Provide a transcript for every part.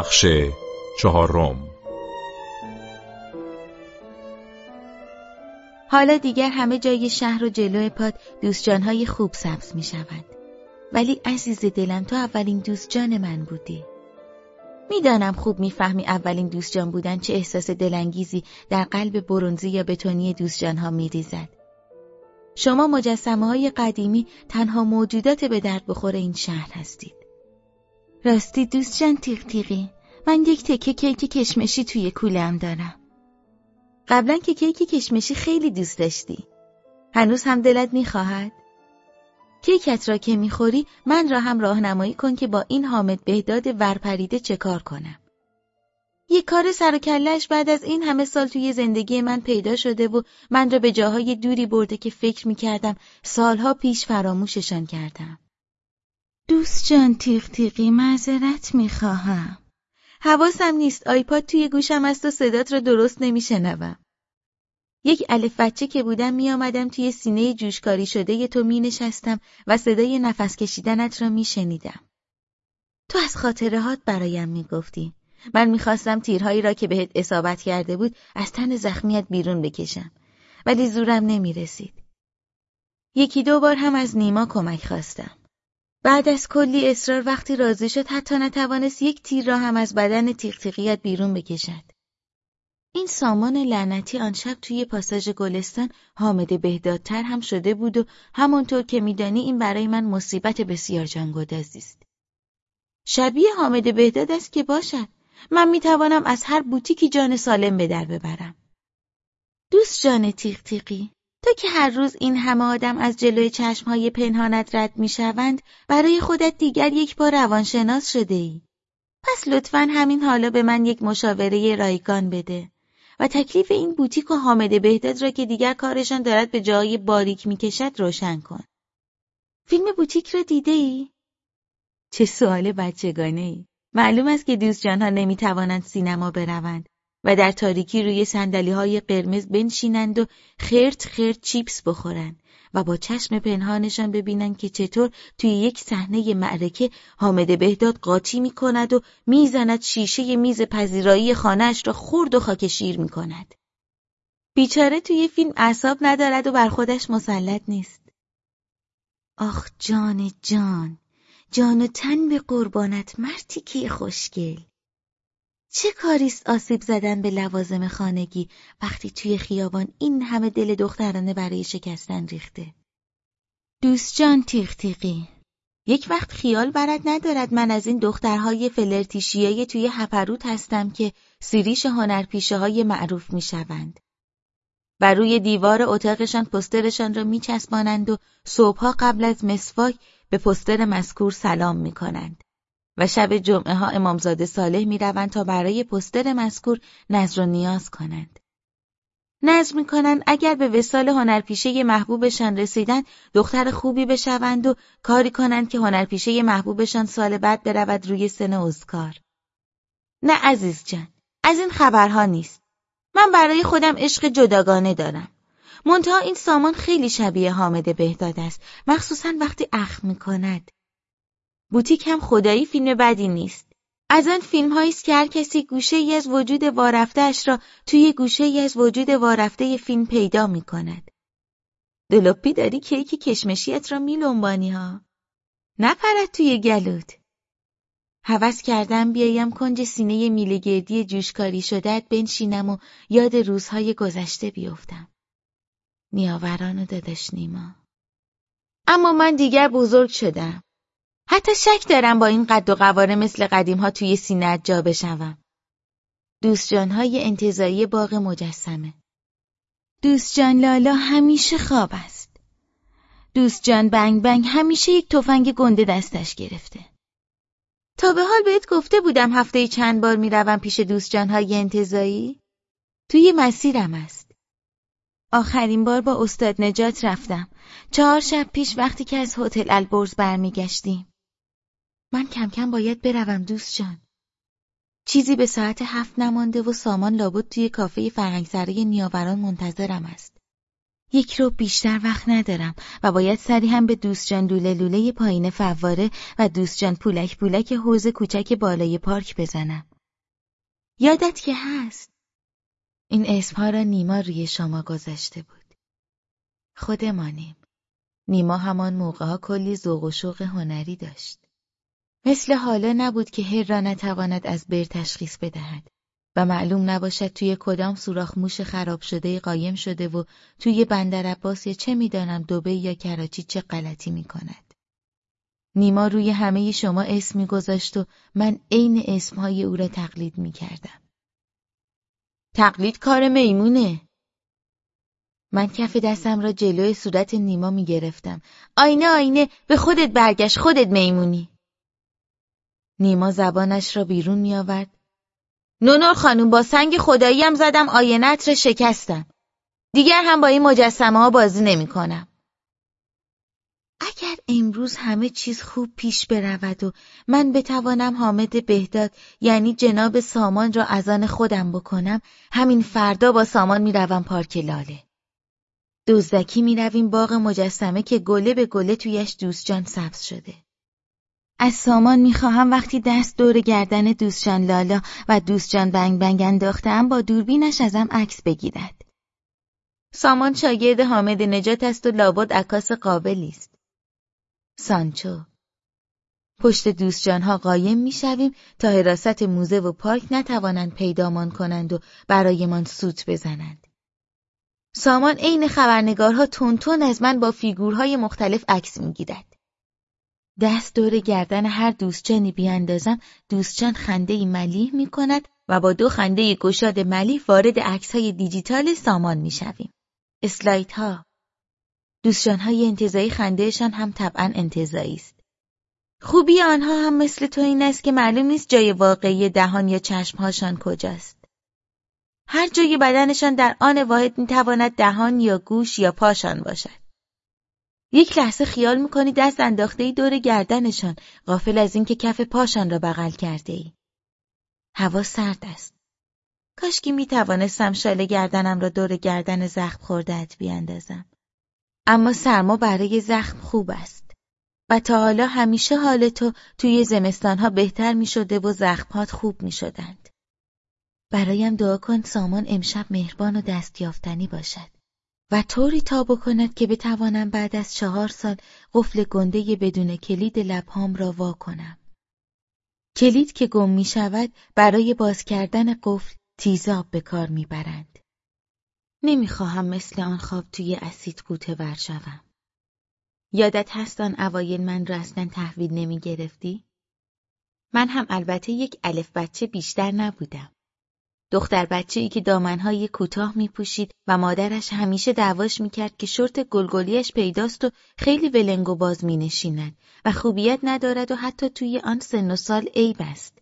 بخش چهارم حالا دیگر همه جای شهر و جلو پاد دوستجانهای خوب سبز می شوند. ولی عزیز دلم تو اولین دوست جان من بودی. می‌دانم خوب می‌فهمی اولین دوست جان بودن چه احساس دلانگیزی در قلب برونزی یا بتونی دوست ها میریزد. شما مجسمه های قدیمی تنها موجودات به درد بخور این شهر هستید. راستی دوست جان تیغ تیغی من یک تکه کیک کشمشی توی کولم دارم. قبلا که کیک کشمشی خیلی دوست داشتی. هنوز هم دلت می‌خواهد؟ کیکت را که می‌خوری من را هم راهنمایی کن که با این حامد بهداد ورپریده چه کار کنم. یک کار سر و کلش بعد از این همه سال توی زندگی من پیدا شده و من را به جاهای دوری برده که فکر می‌کردم سالها پیش فراموششان کردم. دوست جان تیغ تیغی معذرت می‌خواهم. حواسم نیست آیپاد توی گوشم است و صدات را درست نمیشنوم. یک الف بچه که بودم می آمدم توی سینه جوشکاری شده تو می نشستم و صدای نفس کشیدنت را می شنیدم. تو از خاطرهات برایم می گفتی. من می‌خواستم تیرهایی را که بهت اصابت کرده بود از تن زخمیت بیرون بکشم. ولی زورم نمی رسید. یکی دو بار هم از نیما کمک خواستم. بعد از کلی اصرار وقتی راضی شد حتی نتوانست یک تیر را هم از بدن تیغ بیرون بکشد. این سامان لعنتی آن شب توی پاساژ گلستان حامد بهدادتر هم شده بود و همانطور که میدانی این برای من مصیبت بسیار جانگدازی است. شبیه حامد بهداد است که باشد. من می‌توانم از هر بوتیکی جان سالم به در ببرم. دوست جان تیغ تیغی تا که هر روز این همه آدم از جلوی چشمهای پنهانت رد می‌شوند برای خودت دیگر یک بار روانشناس شده ای. پس لطفا همین حالا به من یک مشاوره رایگان بده. و تکلیف این بوتیک و حامد بهداد را که دیگر کارشان دارد به جای باریک می‌کشد روشن کن. فیلم بوتیک را دیده ای؟ چه سوال بچگانه ای؟ معلوم است که دوست جانها نمی‌توانند سینما بروند و در تاریکی روی سندلی های قرمز بنشینند و خرت خرت چیپس بخورند و با چشم پنهانشان ببینند که چطور توی یک صحنه معرکه حامد بهداد قاطی می کند و می‌زند شیشه میز پذیرایی خانهاش را خورد و خاکشیر می کند. بیچاره توی فیلم اعصاب ندارد و بر خودش مسلط نیست. آخ جان جان جان و تن به قربانت مرتی که خوشگل چه کاریست آسیب زدن به لوازم خانگی وقتی توی خیابان این همه دل دخترانه برای شکستن ریخته؟ دوست جان تیغ تیغی یک وقت خیال برد ندارد من از این دخترهای فلرتیشیای توی هپروت هستم که سیریش هنرپیشه های معروف می‌شوند. و روی دیوار اتاقشان پسترشان را میچسبانند و صبحها قبل از مسواک به پستر مذکور سلام می‌کنند. و شب جمعه ها امامزاده صالح می روند تا برای پستر مذکور نظر و نیاز کنند. نظر می کنند اگر به وسال هنرپیشه محبوبشان رسیدن دختر خوبی بشوند و کاری کنند که هنرپیشه محبوبشان سال بعد برود روی سن اسکار. نه عزیز جان، از این خبرها نیست. من برای خودم عشق جداگانه دارم. منتها این سامان خیلی شبیه حامد بهداد است، مخصوصا وقتی اخم می کند. بوتیک هم خدایی فیلم بدی نیست. از آن فیلم است که هر کسی گوشه ای از وجود وارفتهاش را توی گوشه ای از وجود وارفته فیلم پیدا می کند. دلوپی داری کیک کشمشیت را میلنبانی ها. نپرد توی گلوت. هوس کردم بیایم کنج سینه میلگردی جوشکاری شدهت بنشینم و یاد روزهای گذشته بیفتم. نیاوران و داداش نیما. اما من دیگر بزرگ شدم. حتی شک دارم با این قد و قواره مثل قدیم ها توی سینت جا بشوم. دوست های انتظایی باغ مجسمه. دوست جان لالا همیشه خواب است. دوست جان بنگ بنگ همیشه یک تفنگ گنده دستش گرفته. تا به حال بهت گفته بودم هفته چند بار می‌روم پیش دوست های انتظایی؟ توی مسیرم است. آخرین بار با استاد نجات رفتم. چهار شب پیش وقتی که از هتل البرز برمیگشتیم. من کم کم باید بروم دوست جان. چیزی به ساعت هفت نمانده و سامان لابد توی کافه فرهنگسرای نیاوران منتظرم است. یک رو بیشتر وقت ندارم و باید سری هم به دوستجان لوله لوله پایین فواره و دوستجان پولک پولک حوز کوچک بالای پارک بزنم. یادت که هست. این اسمها را نیما روی شما گذاشته بود. خودمانیم. نیما همان موقعها کلی ذوق و شوق هنری داشت. مثل حالا نبود که هر را نتواند از بر تشخیص بدهد و معلوم نباشد توی کدام سوراخ موش خراب شده قایم شده و توی بندر عباس یا چه می‌دانم دوبه یا کراچی چه غلطی می کند. نیما روی همه شما اسم میگذاشت و من عین اسمهای او را تقلید می کردم. تقلید کار میمونه. من کف دستم را جلوی صورت نیما می گرفتم. آینه آینه به خودت برگشت خودت میمونی. نیما زبانش را بیرون می آورد. نونور خانوم با سنگ خداییم زدم آینت را شکستم. دیگر هم با این مجسمه ها بازی نمی کنم. اگر امروز همه چیز خوب پیش برود و من بتوانم حامد بهداد یعنی جناب سامان را از آن خودم بکنم همین فردا با سامان می‌روم پارک لاله. دزدکی می‌رویم باغ مجسمه که گله به گله تویش دوستجان سبز شده. از سامان می‌خواهم وقتی دست دور گردن دوستجان لالا و دوستجان بنگ بنگ انداختم با دوربینش ازم عکس بگیرد. سامان شاگرد حامد نجات است و لابد عکاس قابلی است. سانچو پشت دوستجانها قایم می‌شویم تا حراست موزه و پارک نتوانند پیدامان کنند و برایمان سوت بزنند. سامان عین خبرنگارها تون از من با فیگورهای مختلف عکس می‌گیرد. دست دور گردن هر دوستجانی بیاندازم دوستجان خنده ملیح می کند و با دو خنده گشاد ملیح وارد عکس های دیجیتال سامان می شویم. اسلایت ها دوستجان های انتظایی خندهشان هم طبعا انتظایی است. خوبی آنها هم مثل تو این است که معلوم نیست جای واقعی دهان یا چشمهاشان کجاست. هر جای بدنشان در آن واحد می‌تواند دهان یا گوش یا پاشان باشد. یک لحظه خیال می‌کنی دست انداخته ای دور گردنشان غافل از اینکه کف پاشان را بغل کرده ای. هوا سرد است. کاشکی می توانستم شال گردنم را دور گردن زخم خوردهت بیاندازم. اما سرما برای زخم خوب است. و تا حالا همیشه حال تو توی زمستانها بهتر می شده و زخمهات خوب می شدند. برایم دعا کن سامان امشب مهربان و دستیافتنی باشد. و طوری تا بکند که بتوانم بعد از چهار سال قفل گنده بدون کلید لبهام را وا کنم. کلید که گم می شود برای باز کردن قفل تیزاب به کار می برند. نمی‌خواهم مثل آن خواب توی اسید قوطه ور شوم. یادت هست آن اوایل من را اصلا تحویل نمی گرفتی؟ من هم البته یک الف بچه بیشتر نبودم. دختر بچه ای که دامنهای کوتاه می پوشید و مادرش همیشه دعواش می کرد که شرط گلگلیش پیداست و خیلی ولنگ و باز می نشیند و خوبیت ندارد و حتی توی آن سن و سال عیب است.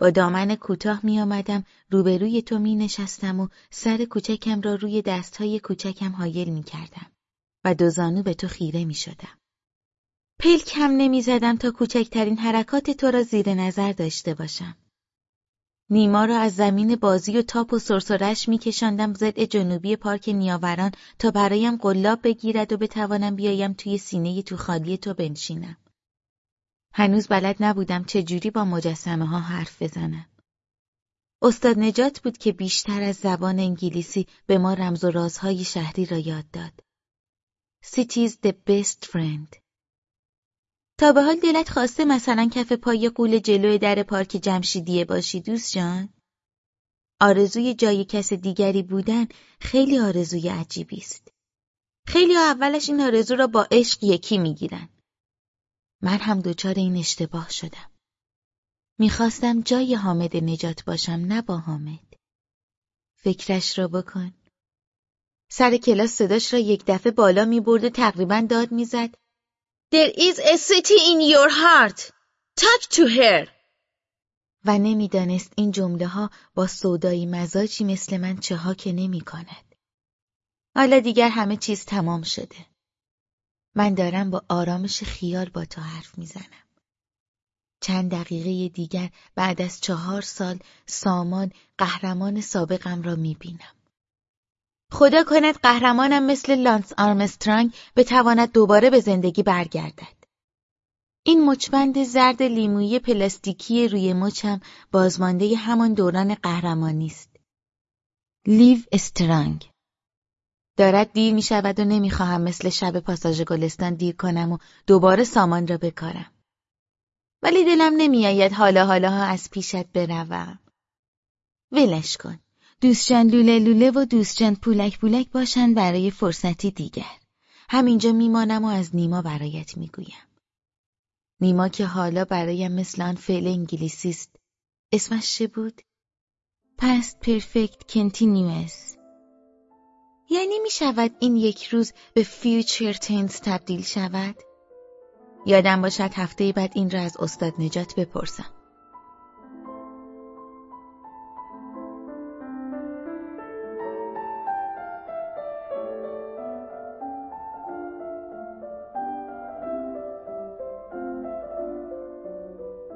با دامن کوتاه می آمدم روبروی تو می نشستم و سر کوچکم را روی دستهای کوچکم حایل می کردم و دو زانو به تو خیره می شدم. پلکم نمی زدم تا کوچکترین حرکات تو را زیر نظر داشته باشم. نیما را از زمین بازی و تاپ و سرسرش میکشاندم زد جنوبی پارک نیاوران تا برایم قلاب بگیرد و بتوانم بیایم توی سینه تو خالی تو بنشینم. هنوز بلد نبودم چه جوری با مجسمه ها حرف بزنم. استاد نجات بود که بیشتر از زبان انگلیسی به ما رمز و رازهای شهری را یاد داد. City's the best friend. تا به حال دلت خواسته مثلا کف پای قول جلوی در پارک جمشیدیه باشی دوست جان؟ آرزوی جای کس دیگری بودن خیلی آرزوی عجیبی است. خیلی اولش این آرزو را با عشق یکی می‌گیرن. من هم دچار این اشتباه شدم. می‌خواستم جای حامد نجات باشم نه با حامد. فکرش را بکن. سر کلاس صداش را یک دفعه بالا می‌برد و تقریبا داد می‌زد There is a city in your heart. Talk to her. و نمی‌دانست این جمله ها با سودایی مزاجی مثل من چه که نمی کند. حالا دیگر همه چیز تمام شده. من دارم با آرامش خیال با تو حرف می‌زنم. چند دقیقه دیگر بعد از چهار سال سامان قهرمان سابقم را می‌بینم. خدا کند قهرمانم مثل لانس آرمسترانگ بتواند دوباره به زندگی برگردد. این مچبند زرد لیمویی پلاستیکی روی مچم بازمانده همان دوران قهرمانی است. لیو استرانگ دارد دیر می شود و نمی‌خواهم مثل شب پاساژ گلستان دیر کنم و دوباره سامان را بکارم. ولی دلم نمیآید حالا حالا ها از پیشت بروم. ولش کن. دوستجان لوله لوله و دوستجان پولک پولک باشند برای فرصتی دیگر. همینجا میمانم و از نیما برایت می‌گویم. نیما که حالا برایم مثل آن فعل انگلیسی است. اسمش چه بود؟ پست پرفکت کنتینیوس. یعنی می شود این یک روز به فیوچر تنس تبدیل شود؟ یادم باشد هفته بعد این را از استاد نجات بپرسم.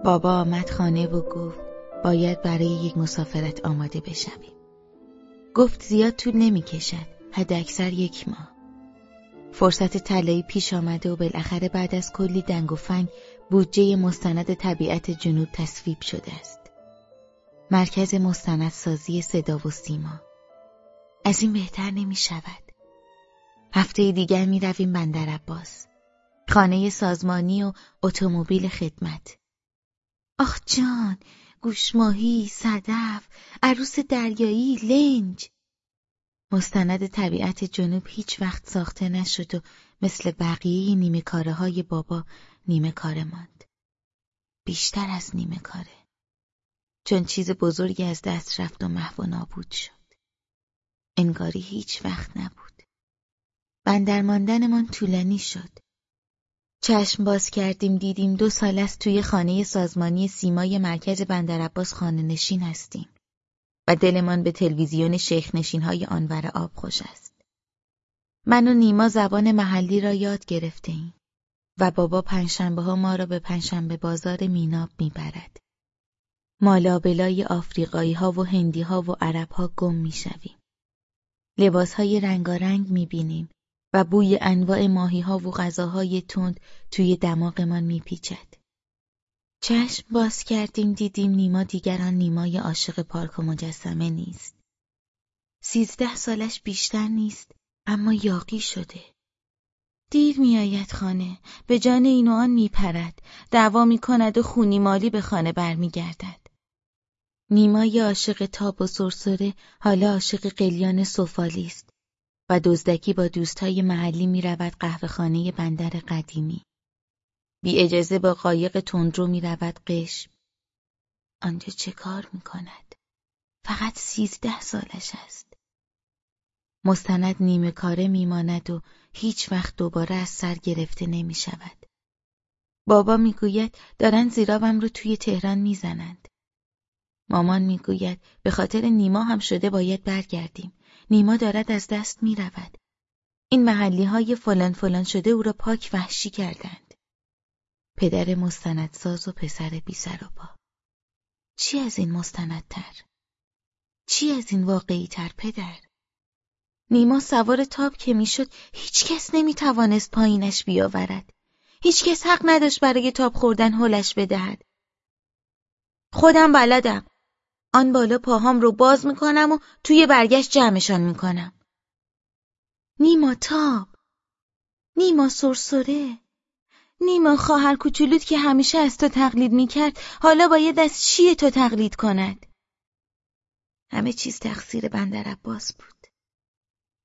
بابا آمد خانه و گفت باید برای یک مسافرت آماده بشویم. گفت زیاد طول نمی کشد. حد اکثر یک ماه. فرصت طلایی پیش آمده و بالاخره بعد از کلی دنگ و فنگ بودجه مستند طبیعت جنوب تصویب شده است. مرکز مستندسازی صدا و سیما. از این بهتر نمی شود. هفته دیگر می رویم بندر عباس. خانه سازمانی و اتومبیل خدمت. آخ جان، گوشماهی، صدف، عروس دریایی، لنج. مستند طبیعت جنوب هیچ وقت ساخته نشد و مثل بقیه نیمه کاره های بابا نیمه کاره ماند. بیشتر از نیمه کاره. چون چیز بزرگی از دست رفت و محو و نابود شد. انگاری هیچ وقت نبود. بندر ماندنمان طولانی شد. چشم باز کردیم دیدیم دو سال است توی خانه سازمانی سیمای مرکز بندر عباس خانه نشین هستیم. و دلمان به تلویزیون شیخ نشین های آنور آب خوش است. من و نیما زبان محلی را یاد گرفته ایم و بابا پنجشنبه ها ما را به پنجشنبه بازار میناب می‌برد. مالابلای آفریقایی ها و هندی ها و عرب ها گم می‌شویم. لباس های رنگارنگ می‌بینیم و بوی انواع ماهی ها و غذاهای تند توی دماغمان میپیچد. چشم باز کردیم دیدیم نیما دیگران نیمای عاشق پارک و مجسمه نیست. سیزده سالش بیشتر نیست اما یاقی شده. دیر میآید خانه به جان این و آن میپرد دعوا می‌کند و خونی مالی به خانه برمیگردد. نیمای عاشق تاب و سرسره حالا عاشق قلیان سفالی است و دزدکی با دوستهای محلی می‌رود قهوه خانه بندر قدیمی. بی اجازه با قایق تندرو می رود قشم. آنجا چه کار می کند؟ فقط سیزده سالش است. مستند نیمه کاره میماند و هیچ وقت دوباره از سر گرفته نمی شود. بابا می‌گوید دارن زیرابم رو توی تهران می‌زنند. مامان می‌گوید به خاطر نیما هم شده باید برگردیم. نیما دارد از دست می رود. این محلی های فلان فلان شده او را پاک وحشی کردند. پدر مستندساز و پسر بی سر و پا. چی از این مستندتر؟ چی از این واقعی تر پدر؟ نیما سوار تاب که می‌شد هیچ کس نمی توانست پایینش بیاورد. هیچ کس حق نداشت برای تاب خوردن هلش بدهد. خودم بلدم. آن بالا پاهام رو باز می‌کنم و توی برگشت جمعشان می‌کنم. نیما تاب. نیما سرسره. نیما خواهر کوچولوت که همیشه از تو تقلید می‌کرد حالا باید از چیه تو تقلید کند همه چیز تقصیر بندر عباس بود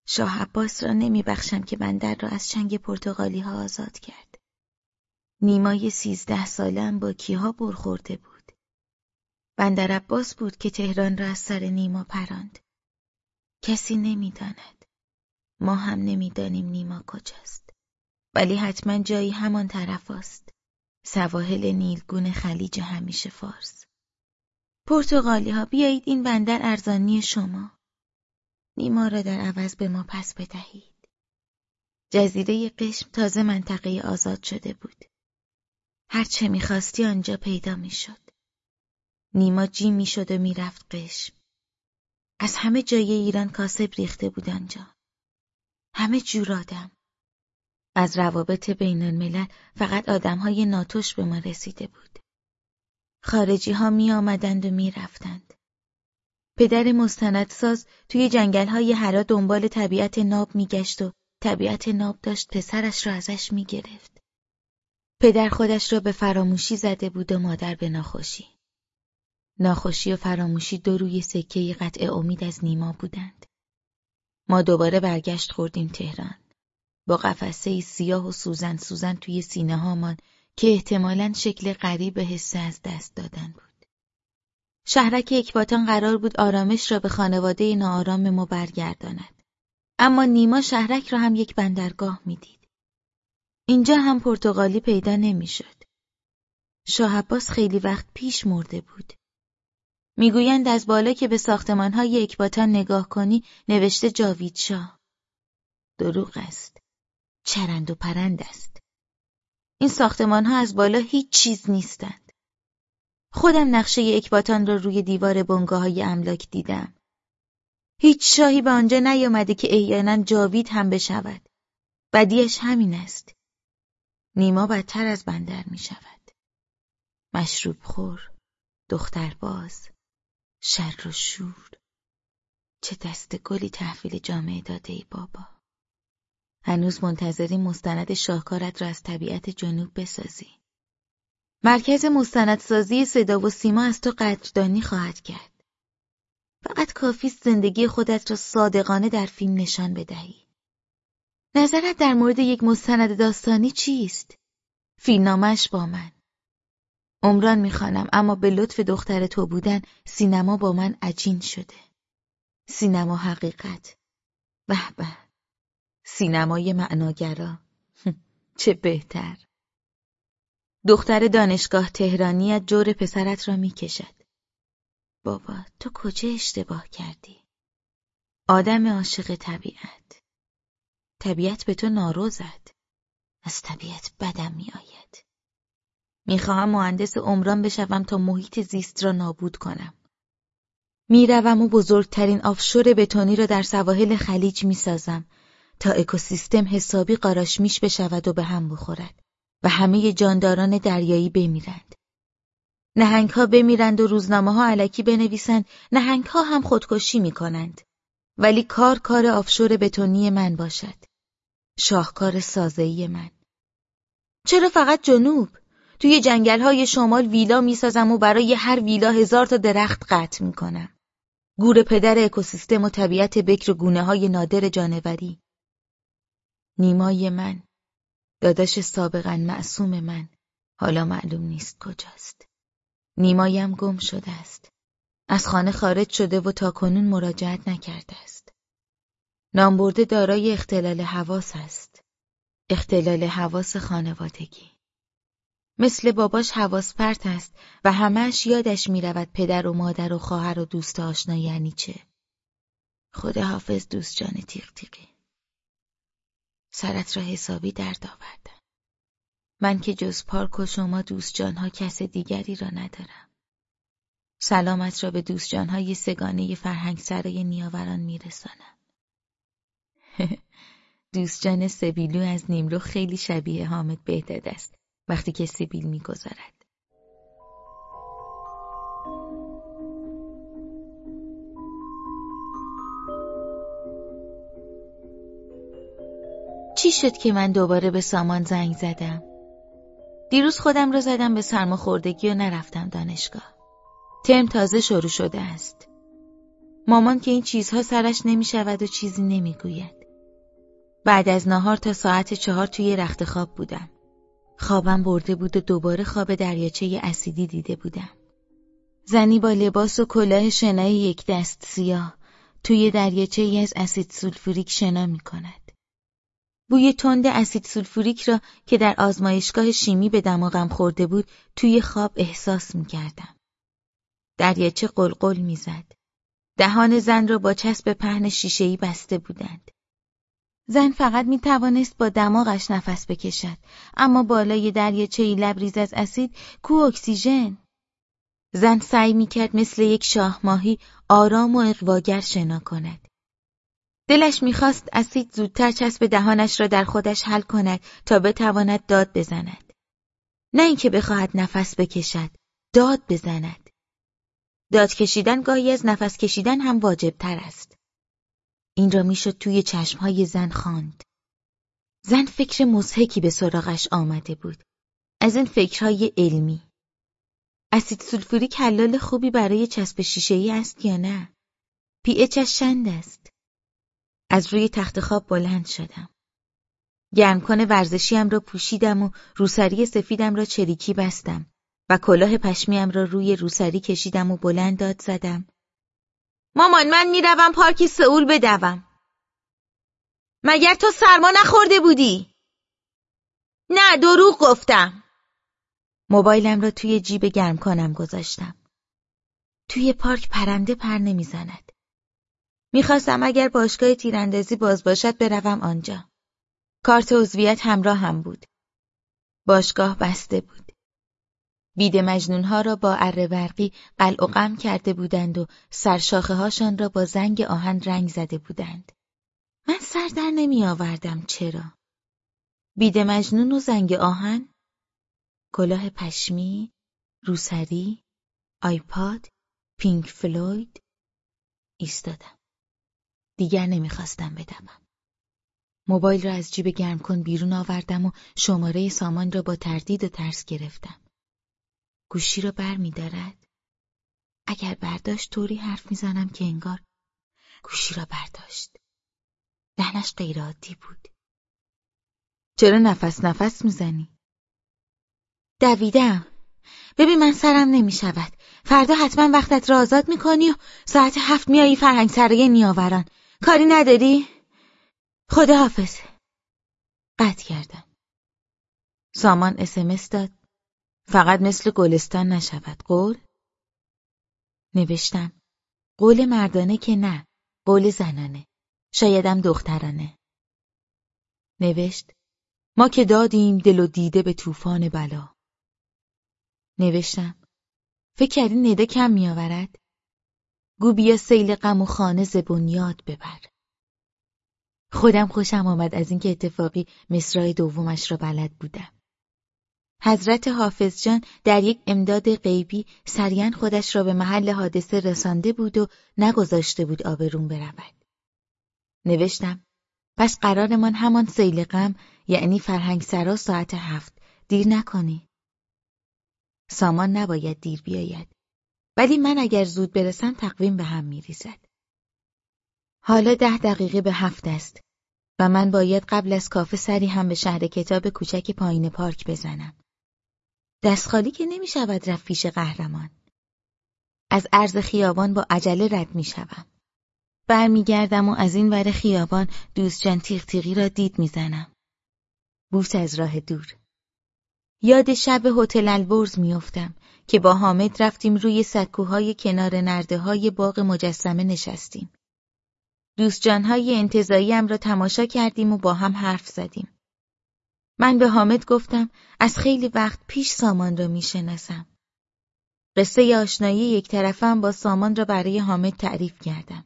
شاه عباس را نمیبخشم که بندر را از چنگ پرتغالی ها آزاد کرد نیمای سیزده سالم با کیها برخورده بود بندر عباس بود که تهران را از سر نیما پراند کسی نمی‌داند ما هم نمی‌دانیم نیما کجاست ولی حتما جایی همان طرف است. سواحل نیلگون خلیج همیشه فارس. پرتغالی ها بیایید این بندر ارزانی شما. نیما را در عوض به ما پس بدهید. جزیره قشم تازه منطقه آزاد شده بود. هر چه می‌خواستی آنجا پیدا می‌شد. نیما جیم می‌شد و می‌رفت قشم. از همه جای ایران کاسب ریخته بود آنجا. همه جور آدم. از روابط بین الملل فقط آدم های ناتوش به ما رسیده بود. خارجی ها می آمدند و می رفتند. پدر مستندساز توی جنگل های هرا دنبال طبیعت ناب می گشت و طبیعت ناب داشت پسرش را ازش می گرفت. پدر خودش را به فراموشی زده بود و مادر به ناخوشی. ناخوشی و فراموشی دو روی سکه قطع امید از نیما بودند. ما دوباره برگشت خوردیم تهران. با قفسه سیاه و سوزن سوزن توی سینه هامان که احتمالاً شکل غریب حسه از دست دادن بود. شهرک اکباتان قرار بود آرامش را به خانواده ناآرام ما برگرداند. اما نیما شهرک را هم یک بندرگاه می‌دید. اینجا هم پرتغالی پیدا نمی‌شد. شاه عباس خیلی وقت پیش مرده بود. می‌گویند از بالا که به ساختمانهای اکباتان نگاه کنی نوشته جاوید شاه. دروغ است. چرند و پرند است. این ساختمانها از بالا هیچ چیز نیستند. خودم نقشه اکباتان را روی دیوار بنگاه های املاک دیدم. هیچ شاهی به آنجا نیامده که احیانا جاوید هم بشود. بدیش همین است. نیما بدتر از بندر می شود. مشروب خور، دختر باز، شر و شور. چه دست گلی تحویل جامعه داده ای بابا. هنوز منتظری مستند شاهکارت را از طبیعت جنوب بسازی. مرکز مستندسازی صدا و سیما از تو قدردانی خواهد کرد. فقط کافی زندگی خودت را صادقانه در فیلم نشان بدهی. نظرت در مورد یک مستند داستانی چیست؟ فیلمنامش با من. عمران می‌خوانم اما به لطف دختر تو بودن سینما با من عجین شده. سینما حقیقت. به به. سینمای معناگرا. چه بهتر. دختر دانشگاه تهرانیت جور پسرت را می‌کشد. بابا تو کجا اشتباه کردی؟ آدم عاشق طبیعت. طبیعت به تو ناروزد. از طبیعت بدم میآید. می‌خواهم مهندس عمران بشوم تا محیط زیست را نابود کنم. می‌روم و بزرگترین آفشور بتونی را در سواحل خلیج می‌سازم تا اکوسیستم حسابی قاراشمیش بشود و به هم بخورد و همه جانداران دریایی بمیرند. نهنگ ها بمیرند و روزنامه ها علکی بنویسند نهنگ ها هم خودکشی می کنند. ولی کار کار آفشور بتونی من باشد. شاهکار سازهی من. چرا فقط جنوب؟ توی جنگل های شمال ویلا می‌سازم و برای هر ویلا هزار تا درخت قطع می کنم. گور پدر اکوسیستم و طبیعت بکر گونه های نادر جانوری. نیمای من، داداش سابقا معصوم من، حالا معلوم نیست کجاست. نیمایم گم شده است. از خانه خارج شده و تا کنون مراجعت نکرده است. نامبرده دارای اختلال حواس است. اختلال حواس خانوادگی. مثل باباش حواس پرت است و همهش یادش می رود پدر و مادر و خواهر و دوست آشنا یعنی چه. خدا حافظ دوست جان تیغ تیغی. سرت را حسابی درد آوردم. من که جز پارک و شما دوست جانها کس دیگری را ندارم. سلامت را به دوست جانهای سگانه فرهنگ سرای نیاوران میرسانم. دوست جان سبیلو از نیمرو خیلی شبیه حامد بهداد است وقتی که سیبیل می‌گذارد. چی شد که من دوباره به سامان زنگ زدم؟ دیروز خودم را زدم به سرماخوردگی و نرفتم دانشگاه. ترم تازه شروع شده است. مامان که این چیزها سرش نمی شود و چیزی نمی گوید. بعد از نهار تا ساعت چهار توی رخت خواب بودم. خوابم برده بود و دوباره خواب دریاچه اسیدی دیده بودم. زنی با لباس و کلاه شنای یک دست سیاه توی دریاچه ای از اسید سولفوریک شنا می کند. بوی تند اسید سولفوریک را که در آزمایشگاه شیمی به دماغم خورده بود توی خواب احساس می کردم. دریاچه قلقل می‌زد. دهان زن را با چسب پهن شیشهای بسته بودند. زن فقط می توانست با دماغش نفس بکشد اما بالای دریاچه لبریز از اسید کو اکسیژن زن سعی می‌کرد مثل یک شاه ماهی آرام و اقواگر شنا کند. دلش می‌خواست اسید زودتر چسب دهانش را در خودش حل کند تا بتواند داد بزند. نه اینکه بخواهد نفس بکشد، داد بزند. داد کشیدن گاهی از نفس کشیدن هم واجب تر است. این را می‌شد توی چشمهای زن خواند. زن فکر مزهکی به سراغش آمده بود. از این فکرهای علمی. اسید سولفوری کلال خوبی برای چسب شیشهای است یا نه؟ پی اچش چند است؟ از روی تخت خواب بلند شدم. گرمکن ورزشیم را پوشیدم و روسری سفیدم را چریکی بستم و کلاه پشمیم را روی روسری کشیدم و بلند داد زدم. مامان من می‌روم پارک سئول بدوم. مگر تو سرما نخورده بودی؟ نه دروغ گفتم. موبایلم را توی جیب گرم کنم گذاشتم. توی پارک پرنده پر نمی‌زند. می‌خواستم اگر باشگاه تیراندازی باز باشد بروم آنجا. کارت عضویت همراه هم بود. باشگاه بسته بود. بید مجنونها را با اره برقی قلع و غم کرده بودند و سرشاخه هاشان را با زنگ آهن رنگ زده بودند. من سر در نمی آوردم چرا؟ بید مجنون و زنگ آهن؟ کلاه پشمی؟ روسری؟ آیپاد؟ پینک فلوید؟ ایستادم. دیگر نمی‌خواستم بدمم. موبایل را از جیب گرم کن بیرون آوردم و شماره سامان را با تردید و ترس گرفتم. گوشی را بر می دارد؟ اگر برداشت طوری حرف می‌زنم که انگار گوشی را برداشت. لحنش غیرعادی بود. چرا نفس نفس می‌زنی؟ دویدم. ببین من سرم نمی شود. فردا حتما وقتت را آزاد می‌کنی و ساعت هفت میایی فرهنگ سرای نیاوران. کاری نداری؟ خدا حافظ. قطع کردم. سامان اسمس داد. فقط مثل گلستان نشود. قول؟ نوشتم. قول مردانه که نه. قول زنانه. شایدم دخترانه. نوشت. ما که دادیم دل و دیده به طوفان بلا. نوشتم. فکر کردی نده کم میآورد؟ گو بیا سیل غم و خانه ز بنیاد ببر. خودم خوشم آمد از اینکه اتفاقی مصرای دومش را بلد بودم. حضرت حافظ جان در یک امداد غیبی سریعا خودش را به محل حادثه رسانده بود و نگذاشته بود آبرون برود. نوشتم پس قرارمان همان سیل غم یعنی فرهنگ سرا ساعت هفت دیر نکنی. سامان نباید دیر بیاید. ولی من اگر زود برسم تقویم به هم میریزد. حالا ده دقیقه به هفت است و من باید قبل از کافه سری هم به شهر کتاب کوچک پایین پارک بزنم. دستخالی که نمی شود رفت پیش قهرمان. از عرض خیابان با عجله رد می شوم. برمیگردم و از این ور خیابان دوستجان تیغ تیغی را دید می‌زنم. بوس از راه دور. یاد شب هتل البرز میافتم که با حامد رفتیم روی سکوهای کنار نرده های باغ مجسمه نشستیم. دوستجانهای انتظاییم را تماشا کردیم و با هم حرف زدیم. من به حامد گفتم از خیلی وقت پیش سامان را می‌شناسم. قصه آشنایی یک طرفم با سامان را برای حامد تعریف کردم.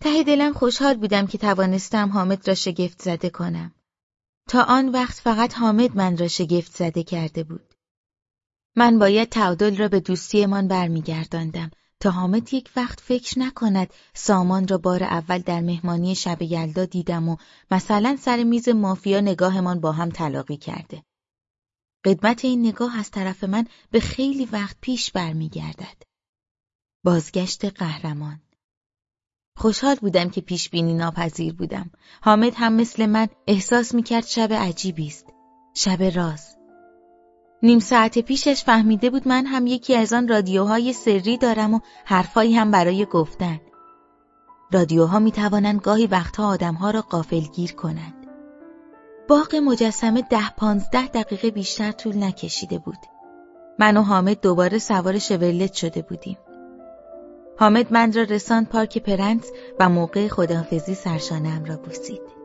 ته دلم خوشحال بودم که توانستم حامد را شگفت زده کنم. تا آن وقت فقط حامد من را شگفت زده کرده بود. من باید تعادل را به دوستیمان برمیگرداندم تا حامد یک وقت فکر نکند سامان را بار اول در مهمانی شب یلدا دیدم و مثلا سر میز مافیا نگاهمان با هم تلاقی کرده. قدمت این نگاه از طرف من به خیلی وقت پیش برمیگردد. بازگشت قهرمان خوشحال بودم که پیش بینی ناپذیر بودم. حامد هم مثل من احساس می‌کرد شب عجیبی است. شب راز. نیم ساعت پیشش فهمیده بود من هم یکی از آن رادیوهای سری دارم و حرفایی هم برای گفتن. رادیوها می توانند گاهی وقتها آدمها را گیر کنند. باغ مجسمه ده پانزده دقیقه بیشتر طول نکشیده بود. من و حامد دوباره سوار شورلت شده بودیم. حامد من را رساند پارک پرنس و موقع خداحافظی سرشانم را بوسید.